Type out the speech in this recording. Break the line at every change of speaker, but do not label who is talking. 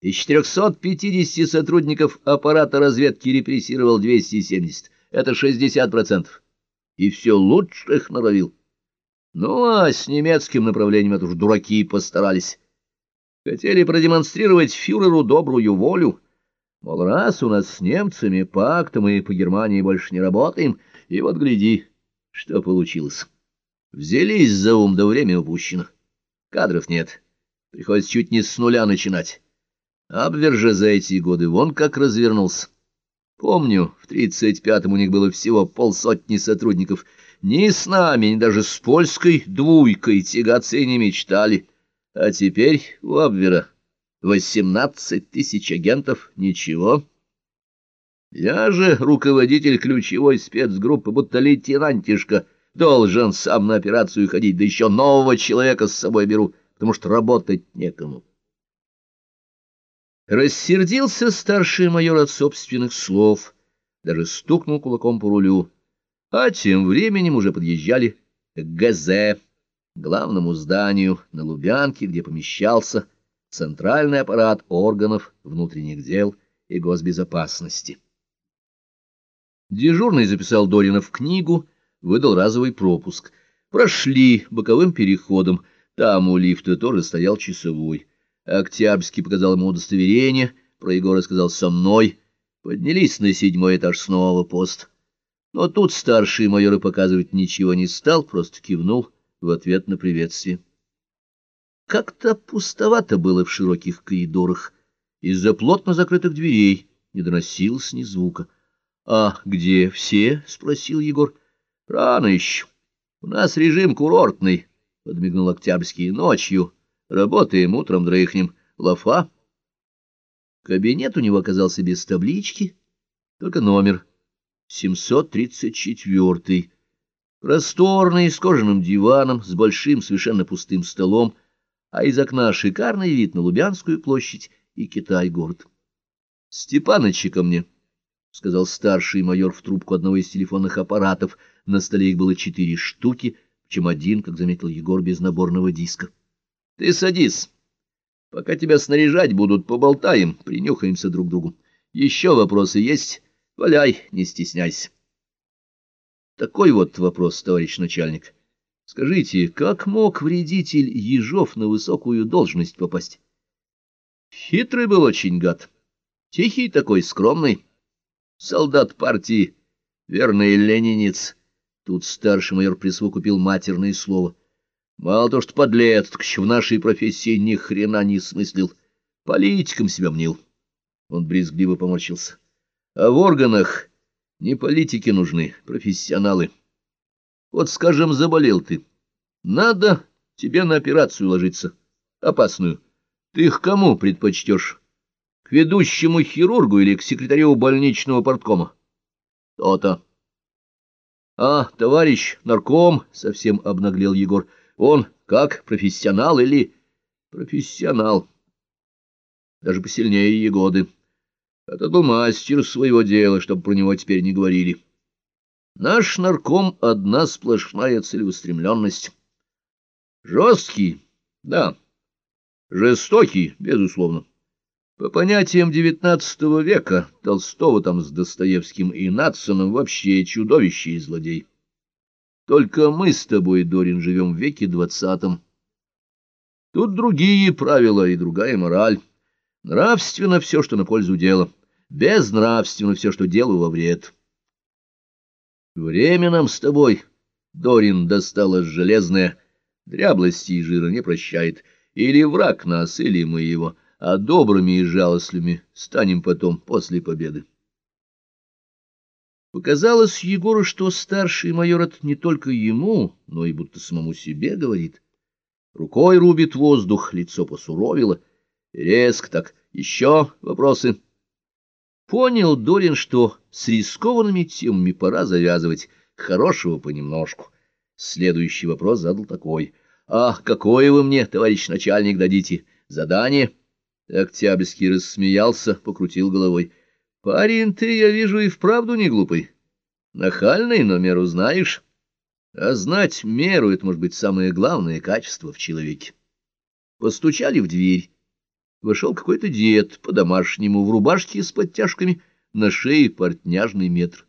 Из 450 сотрудников аппарата разведки репрессировал 270. Это 60%. И все лучших норовил. Ну, а с немецким направлением это уж дураки постарались. Хотели продемонстрировать фюреру добрую волю. Мол, раз у нас с немцами пакт, мы по Германии больше не работаем, и вот гляди, что получилось. Взялись за ум, да время упущено. Кадров нет. Приходится чуть не с нуля начинать. Абвер же за эти годы вон как развернулся. Помню, в тридцать пятом у них было всего полсотни сотрудников. Ни с нами, ни даже с польской двуйкой тягаться и не мечтали. А теперь у Абвера восемнадцать тысяч агентов. Ничего. Я же руководитель ключевой спецгруппы, будто лейтенантишка, должен сам на операцию ходить, да еще нового человека с собой беру, потому что работать некому. Рассердился старший майор от собственных слов, даже стукнул кулаком по рулю. А тем временем уже подъезжали к ГЗ, главному зданию на Лубянке, где помещался центральный аппарат органов внутренних дел и госбезопасности. Дежурный записал Дорина в книгу, выдал разовый пропуск. Прошли боковым переходом, там у лифта тоже стоял часовой. Октябрьский показал ему удостоверение, про Егора сказал «со мной». Поднялись на седьмой этаж снова пост. Но тут старший майор и показывать ничего не стал, просто кивнул в ответ на приветствие. Как-то пустовато было в широких коридорах. Из-за плотно закрытых дверей не доносилось ни звука. — А где все? — спросил Егор. — Рано еще. У нас режим курортный, — подмигнул Октябрьский. — Ночью. Работаем, утром дрыхнем. Лафа. Кабинет у него оказался без таблички, только номер. 734. Просторный, с кожаным диваном, с большим, совершенно пустым столом, а из окна шикарный вид на Лубянскую площадь и Китай-город. — Степаныча ко мне, — сказал старший майор в трубку одного из телефонных аппаратов. На столе их было четыре штуки, причем один, как заметил Егор, без наборного диска. — Ты садись. Пока тебя снаряжать будут, поболтаем, принюхаемся друг к другу. Еще вопросы есть? Валяй, не стесняйся. Такой вот вопрос, товарищ начальник. Скажите, как мог вредитель Ежов на высокую должность попасть? Хитрый был очень гад. Тихий такой, скромный. Солдат партии, верный ленинец. Тут старший майор присвокупил матерное слово. Мало то, что подлец, так еще в нашей профессии ни хрена не смыслил. Политиком себя мнил. Он брезгливо поморщился. А в органах не политики нужны, профессионалы. Вот, скажем, заболел ты. Надо тебе на операцию ложиться, опасную. Ты их кому предпочтешь? К ведущему хирургу или к секретарю больничного порткома? То-то. А, товарищ нарком, совсем обнаглел Егор, он как, профессионал или... Профессионал. Даже посильнее Егоды. Это был мастер своего дела, чтобы про него теперь не говорили. Наш нарком — одна сплошная целеустремленность. Жесткий, да. Жестокий, безусловно. По понятиям XIX века, Толстого там с Достоевским и Натсоном вообще чудовище и злодей. Только мы с тобой, Дорин, живем в веке двадцатом. Тут другие правила и другая мораль. Нравственно все, что на пользу дела безнравственно все, что делаю во вред. Время нам с тобой, Дорин, досталось железное, дряблости и жира не прощает. Или враг нас, или мы его, а добрыми и жалостливыми станем потом после победы. Показалось Егору, что старший майор это не только ему, но и будто самому себе говорит. Рукой рубит воздух, лицо посуровило. Резко так. Еще вопросы? Понял Дорин, что с рискованными темами пора завязывать, хорошего понемножку. Следующий вопрос задал такой. «А какое вы мне, товарищ начальник, дадите? Задание?» Октябрьский рассмеялся, покрутил головой. «Парень ты, я вижу, и вправду не глупый. Нахальный, но меру знаешь. А знать меру — это, может быть, самое главное качество в человеке». Постучали в дверь. вошел какой-то дед по-домашнему в рубашке с подтяжками, на шее портняжный метр.